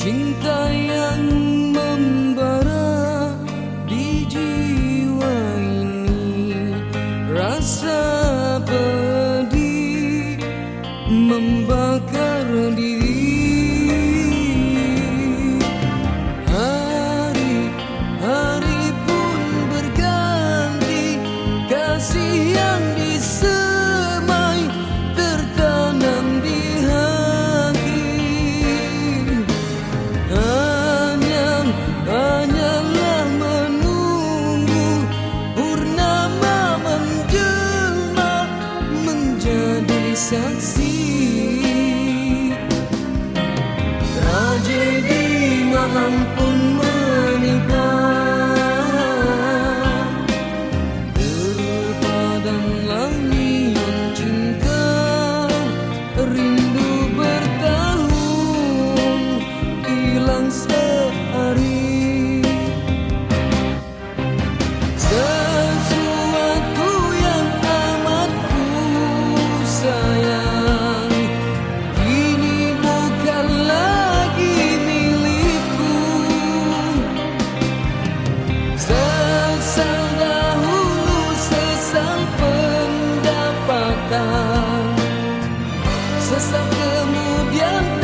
cinta yang membara di jiwa ini. Rasa pedih membakar saksi 相信。Rajini Mahanta。me bien